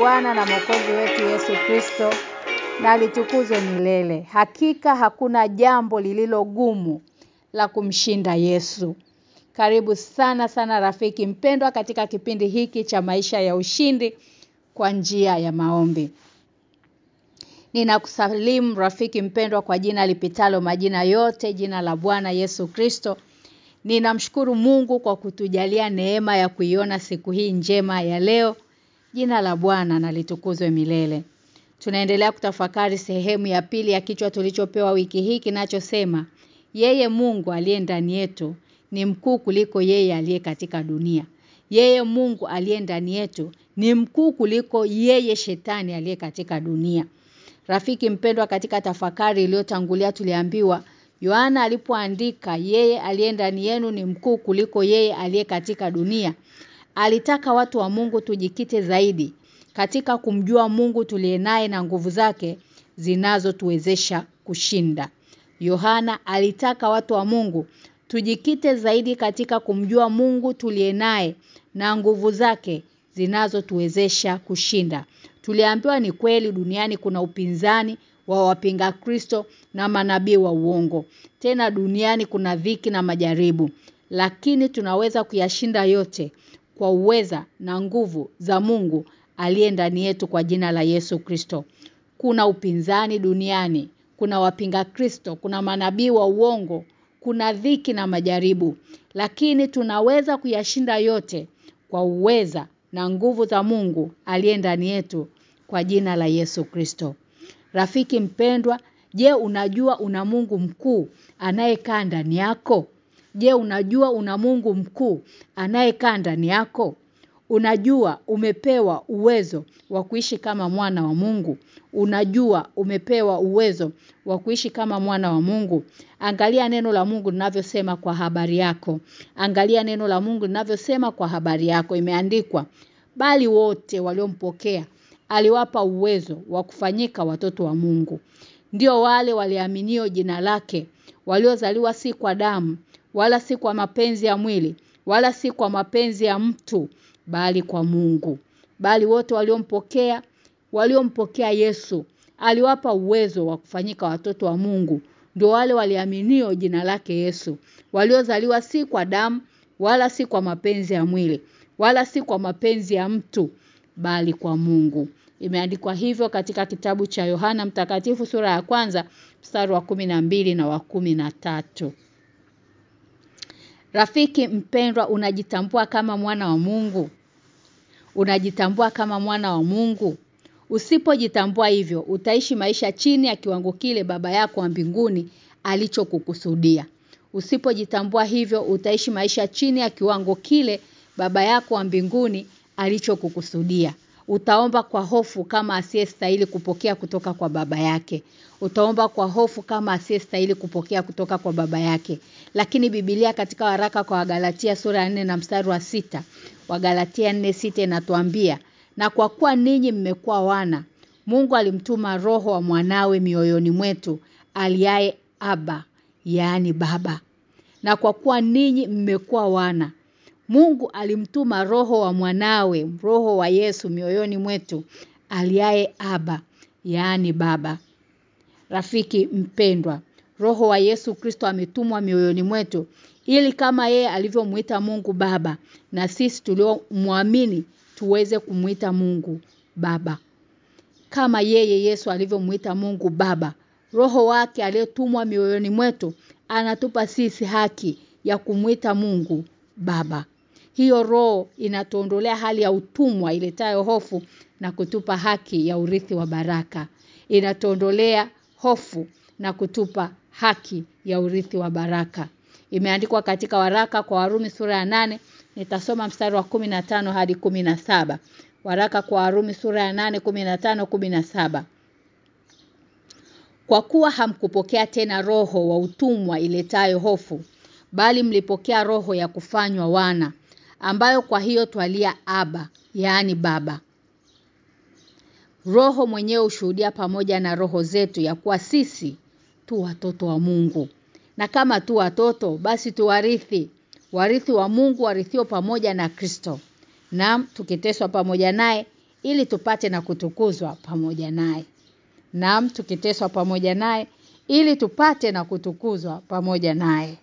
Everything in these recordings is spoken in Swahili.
Bwana na Mwokozi wetu Yesu Kristo na litukuzwe milele. Hakika hakuna jambo lililogumu la kumshinda Yesu. Karibu sana sana rafiki mpendwa katika kipindi hiki cha maisha ya ushindi kwa njia ya maombi. Ninakusalimu rafiki mpendwa kwa jina lipitalo majina yote jina la Bwana Yesu Kristo. Ninamshukuru Mungu kwa kutujalia neema ya kuiona siku hii njema ya leo. Jina la Bwana na litukuzwe milele. Tunaendelea kutafakari sehemu ya pili ya kichwa tulichopewa wiki hii kinachosema yeye Mungu aliye ndani yetu ni mkuu kuliko yeye aliye katika dunia. Yeye Mungu aliye ndani yetu ni mkuu kuliko yeye shetani aliye katika dunia. Rafiki mpendwa katika tafakari iliyotangulia tuliambiwa Yohana alipoandika yeye aliye ndani yenu ni mkuu kuliko yeye aliye katika dunia. Alitaka watu wa Mungu tujikite zaidi katika kumjua Mungu tuliye naye na nguvu zake zinazotuwezesha kushinda. Yohana alitaka watu wa Mungu tujikite zaidi katika kumjua Mungu tuliyenaye na nguvu zake zinazotuwezesha kushinda. Tuliambiwa ni kweli duniani kuna upinzani wa wapinga Kristo na manabii wa uongo. Tena duniani kuna dhiki na majaribu, lakini tunaweza kuyashinda yote kwa uweza na nguvu za Mungu aliye ndani yetu kwa jina la Yesu Kristo. Kuna upinzani duniani, kuna wapinga Kristo, kuna manabii wa uongo, kuna dhiki na majaribu, lakini tunaweza kuyashinda yote kwa uweza na nguvu za Mungu aliye ndani yetu kwa jina la Yesu Kristo. Rafiki mpendwa, je unajua una Mungu mkuu anayekaa ndani yako? Je unajua una Mungu mkuu anayekaa ndani yako? Unajua umepewa uwezo wa kuishi kama mwana wa Mungu. Unajua umepewa uwezo wa kuishi kama mwana wa Mungu. Angalia neno la Mungu linavyosema kwa habari yako. Angalia neno la Mungu linavyosema kwa habari yako. Imeandikwa bali wote waliompokea aliwapa uwezo wa kufanyika watoto wa Mungu. Ndio wale waliaminio jina lake, waliozaliwa si kwa damu, wala si kwa mapenzi ya mwili, wala si kwa mapenzi ya mtu, bali kwa Mungu. Bali wote waliompokea, waliompokea Yesu, aliwapa uwezo wa kufanyika watoto wa Mungu. Ndio wale waliaminio jina lake Yesu, waliozaliwa si kwa damu, wala si kwa mapenzi ya mwili, wala si kwa mapenzi ya mtu, bali kwa Mungu. Imeandikwa hivyo katika kitabu cha Yohana mtakatifu sura ya kwanza mstari wa kumi na na wa tatu. Rafiki mpendwa unajitambua kama mwana wa Mungu? Unajitambua kama mwana wa Mungu? Usipojitambua hivyo utaishi maisha chini ya kiwango kile baba yako wa mbinguni alichokukusudia. Usipojitambua hivyo utaishi maisha chini ya kiwango kile baba yako wa mbinguni alichokukusudia. Utaomba kwa hofu kama asiyestahili kupokea kutoka kwa baba yake. Utaomba kwa hofu kama asiyestahili kupokea kutoka kwa baba yake. Lakini Biblia katika waraka kwa Wagalatia sura ya 4 na mstari wa sita Wagalatia 4:6 inatuambia na kwa kuwa ninyi mmekuwa wana Mungu alimtuma roho wa mwanawe mioyoni mwetu aliaye aba yaani baba. Na kwa kuwa ninyi mmekuwa wana Mungu alimtuma roho wa mwanawe, roho wa Yesu mioyoni mwetu, aliaye aba, yaani baba. Rafiki mpendwa, roho wa Yesu Kristo ametumwa mioyoni mwetu ili kama yeye alivyomuita Mungu baba na sisi tuliomwamini tuweze kumuita Mungu baba. Kama yeye Yesu alivyomuita Mungu baba, roho wake aliyetumwa mioyoni mwetu anatupa sisi haki ya kumuita Mungu baba. Hiyo roho inatuondolea hali ya utumwa iletayo hofu na kutupa haki ya urithi wa baraka. Inatuondolea hofu na kutupa haki ya urithi wa baraka. Imeandikwa katika waraka kwa Warumi sura ya nane nitasoma mstari wa 15 hadi 17. Waraka kwa Warumi sura ya 8 15 17. Kwa kuwa hamkupokea tena roho wa utumwa iletayo hofu, bali mlipokea roho ya kufanywa wana ambayo kwa hiyo twalia aba, yaani baba. Roho mwenyewe ushuhudia pamoja na roho zetu ya kuwa sisi tu watoto wa Mungu. Na kama tu watoto basi tuwarithi, warithi wa Mungu warithio pamoja na Kristo. Na tukiteswa pamoja naye ili tupate na kutukuzwa pamoja naye. Naam tukiteswa pamoja naye ili tupate na kutukuzwa pamoja naye.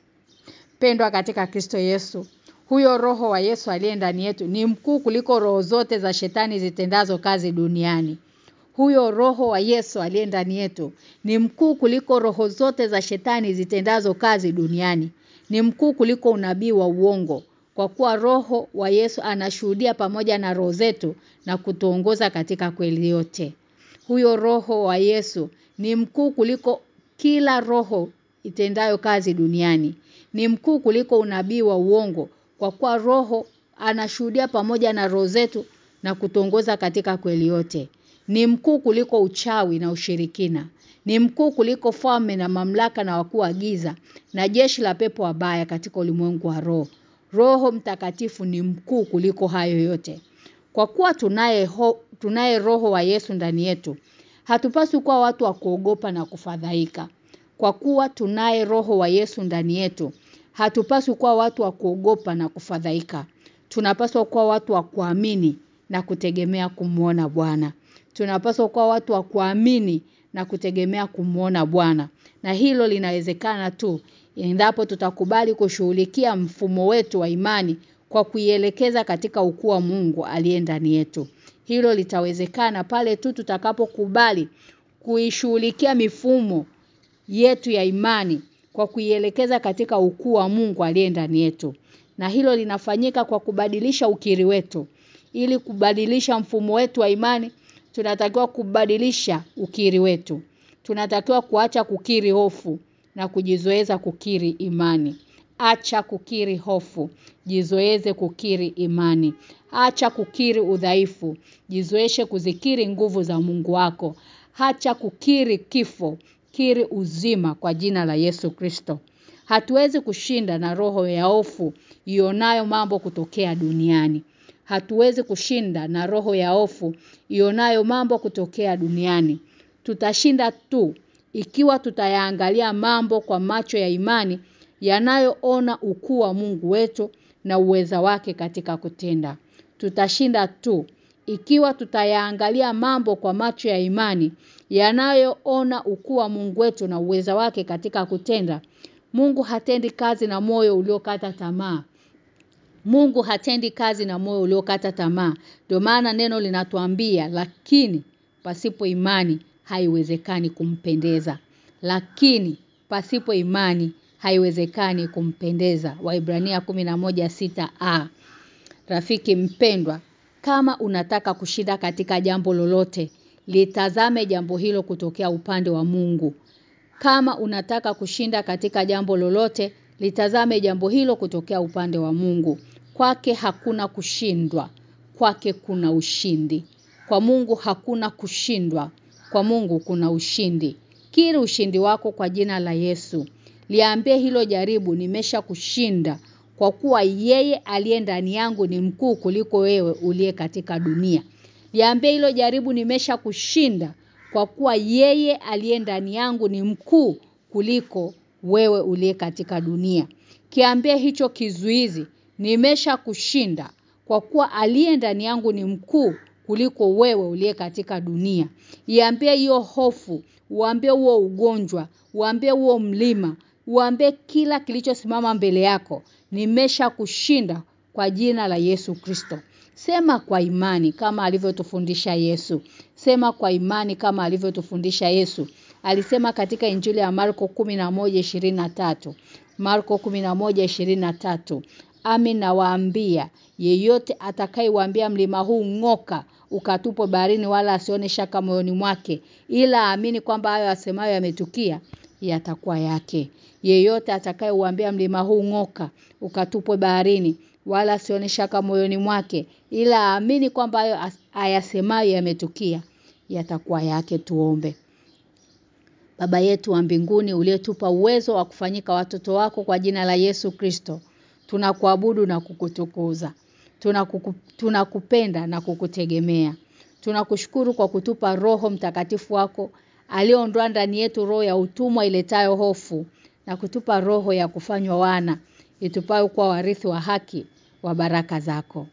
Pendwa katika Kristo Yesu, huyo roho wa Yesu aliye ndani yetu ni mkuu kuliko roho zote za shetani zitendazo kazi duniani. Huyo roho wa Yesu aliye ndani yetu ni mkuu kuliko roho zote za shetani zitendazo kazi duniani. Ni mkuu kuliko unabii wa uongo kwa kuwa roho wa Yesu anashuhudia pamoja na roho zetu na kutuongoza katika kweli yote. Huyo roho wa Yesu ni mkuu kuliko kila roho itendayo kazi duniani. Ni mkuu kuliko unabii wa uongo kwa kuwa roho anashuhudia pamoja na roho zetu na kutongoza katika kweli yote. Ni mkuu kuliko uchawi na ushirikina. Ni mkuu kuliko fame na mamlaka na wakuu wa giza na jeshi la pepo wabaya katika ulimwengu wa roho. Roho mtakatifu ni mkuu kuliko hayo yote. Kwa kuwa tunaye ho, tunaye roho wa Yesu ndani yetu, hatupaswi kuwa watu wa kuogopa na kufadhaika. Kwa kuwa tunaye roho wa Yesu ndani yetu, hatupaswi kuwa watu wa kuogopa na kufadhaika. Tunapaswa kuwa watu wa kuamini na kutegemea kumuona Bwana. Tunapaswa kuwa watu wa kuamini na kutegemea kumuona Bwana. Na hilo linawezekana tu endapo tutakubali kushughulikia mfumo wetu wa imani kwa kuielekeza katika ukuu wa Mungu aliye ndani yetu. Hilo litawezekana pale tu tutakapokubali kuishughulikia mifumo yetu ya imani kwa kuielekeza katika ukuu wa Mungu aliye ndani yetu. Na hilo linafanyika kwa kubadilisha ukiri wetu. Ili kubadilisha mfumo wetu wa imani, tunatakiwa kubadilisha ukiri wetu. Tunatakiwa kuacha kukiri hofu na kujizoeza kukiri imani. Acha kukiri hofu, jizoeze kukiri imani. Acha kukiri udhaifu, jizoeshe kuzikiri nguvu za Mungu wako. Acha kukiri kifo, kiri uzima kwa jina la Yesu Kristo. Hatuwezi kushinda na roho ya hofu ionayo mambo kutokea duniani. Hatuwezi kushinda na roho ya hofu ionayo mambo kutokea duniani. Tutashinda tu ikiwa tutayaangalia mambo kwa macho ya imani yanayoona ukuu wa Mungu wetu na uweza wake katika kutenda. Tutashinda tu ikiwa tutayaangalia mambo kwa macho ya imani yanayoona ukuu wa Mungu wetu na uweza wake katika kutenda. Mungu hatendi kazi na moyo uliokata tamaa. Mungu hatendi kazi na moyo uliokata tamaa. Ndio maana neno linatuambia lakini pasipo imani haiwezekani kumpendeza. Lakini pasipo imani haiwezekani kumpendeza. Waibrania 11:6a. Rafiki mpendwa, kama unataka kushinda katika jambo lolote, litazame jambo hilo kutokea upande wa Mungu. Kama unataka kushinda katika jambo lolote, litazame jambo hilo kutokea upande wa Mungu. Kwake hakuna kushindwa, kwake kuna ushindi. Kwa Mungu hakuna kushindwa, kwa Mungu kuna ushindi. Kiri ushindi wako kwa jina la Yesu. Liambie hilo jaribu nimesha kushinda kwa kuwa yeye aliye ndani yangu ni mkuu kuliko wewe uliye katika dunia. Liambie hilo jaribu nimesha kushinda kwa kuwa yeye aliye ndani yangu ni mkuu kuliko wewe uliye katika dunia. Kiambie hicho kizuizi nimesha kushinda kwa kuwa aliye ndani yangu ni mkuu kuliko wewe uliye katika dunia. Iambie hiyo hofu, uambie huo ugonjwa, uambie huo mlima, uambie kila kilichosimama mbele yako, nimesha kushinda kwa jina la Yesu Kristo. Sema kwa imani kama alivyotufundisha Yesu. Sema kwa imani kama alivyotufundisha Yesu. Alisema katika Injili ya Marko 11:23. Marko 11:23. Amin nawaambia, yeyote atakayewaambia mlima huu ng'oka ukatupo baharini wala asione shaka moyoni mwake ila aamini kwamba hayo asemayo yametukia yatakuwa yake. Yeyote atakayeuambia mlima huu ng'oka ukatupwe baharini wala asione shaka moyoni mwake ila aamini kwamba hayo ayasemayo yametukia yatakuwa yake tuombe. Baba yetu wa mbinguni uliyetupa uwezo wa kufanyika watoto wako kwa jina la Yesu Kristo tunakuabudu na kukutukuza tunakuku, tunakupenda na kukutegemea tunakushukuru kwa kutupa roho mtakatifu wako aliondoa ndani yetu roho ya utumwa iletayo hofu na kutupa roho ya kufanywa wana itupayo kwa warithi wa haki wa baraka zako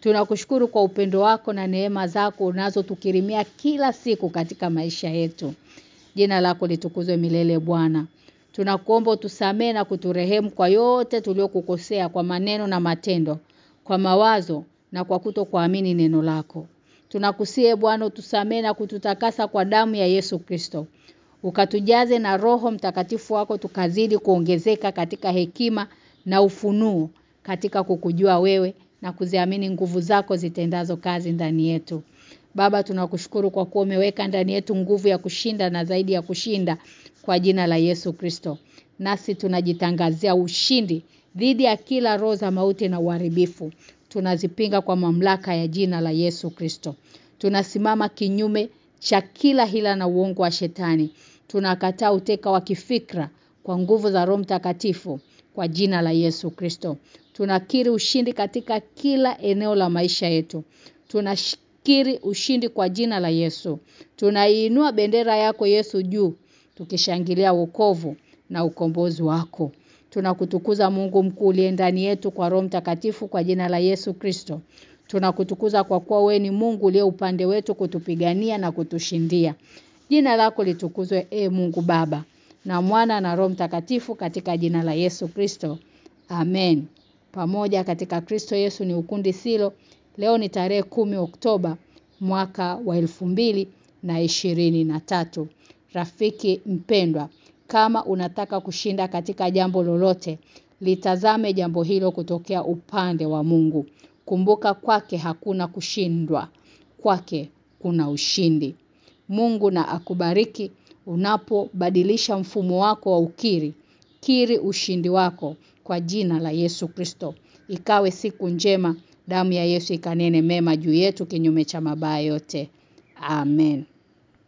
Tunakushukuru kwa upendo wako na neema zako unazotukirimia kila siku katika maisha yetu. Jina lako litukuzwe milele Bwana. Tunakuomba utusamee na kuturehemu kwa yote tuliokukosea kwa maneno na matendo, kwa mawazo na kwa kutokuamini neno lako. Tunakusie Bwana utusamee na kututakasa kwa damu ya Yesu Kristo. Ukatujaze na roho mtakatifu wako tukazidi kuongezeka katika hekima na ufunuo katika kukujua wewe na kuziamini nguvu zako zitendazo kazi ndani yetu. Baba tunakushukuru kwa kuwa umeweka ndani yetu nguvu ya kushinda na zaidi ya kushinda kwa jina la Yesu Kristo. Nasi tunajitangazia ushindi dhidi ya kila roho za mauti na uharibifu. Tunazipinga kwa mamlaka ya jina la Yesu Kristo. Tunasimama kinyume cha kila hila na uongo wa shetani. Tunakataa uteka wa kifikra kwa nguvu za Roho Mtakatifu kwa jina la Yesu Kristo. Tunakiri ushindi katika kila eneo la maisha yetu. Tunashikiri ushindi kwa jina la Yesu. Tunaiinua bendera yako Yesu juu tukishangilia wokovu na ukombozi wako. Tunakutukuza Mungu mkuu uliye ndani yetu kwa Roho Mtakatifu kwa jina la Yesu Kristo. Tunakutukuza kwa kuwa we ni Mungu uliye upande wetu kutupigania na kutushindia. Jina lako litukuzwe e Mungu Baba na Mwana na Roho Mtakatifu katika jina la Yesu Kristo. Amen. Pamoja katika Kristo Yesu ni ukundi silo. Leo ni tarehe kumi Oktoba mwaka wa elfu mbili na ishirini na tatu. Rafiki mpendwa, kama unataka kushinda katika jambo lolote, litazame jambo hilo kutokea upande wa Mungu. Kumbuka kwake hakuna kushindwa, kwake kuna ushindi. Mungu na akubariki unapobadilisha mfumo wako wa ukiri. Kiri ushindi wako kwa jina la Yesu Kristo. Ikawe siku njema, damu ya Yesu ikanene mema juu yetu kinyume cha mabaya yote. Amen.